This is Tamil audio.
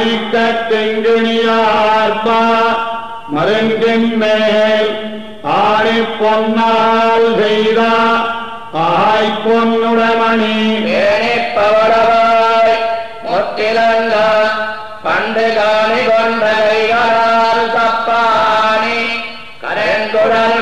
மாணிக்க தெங்குணியார்பா மருங்கின் மேல் ஆணி பொன்னால் செய்தா ஆய் பொன்னுடமணி. வேணிப்பவடவாய் முத்திலல்ல பண்டு காணி கொண்ட கைகளால் தப்பானி கரங்குடல்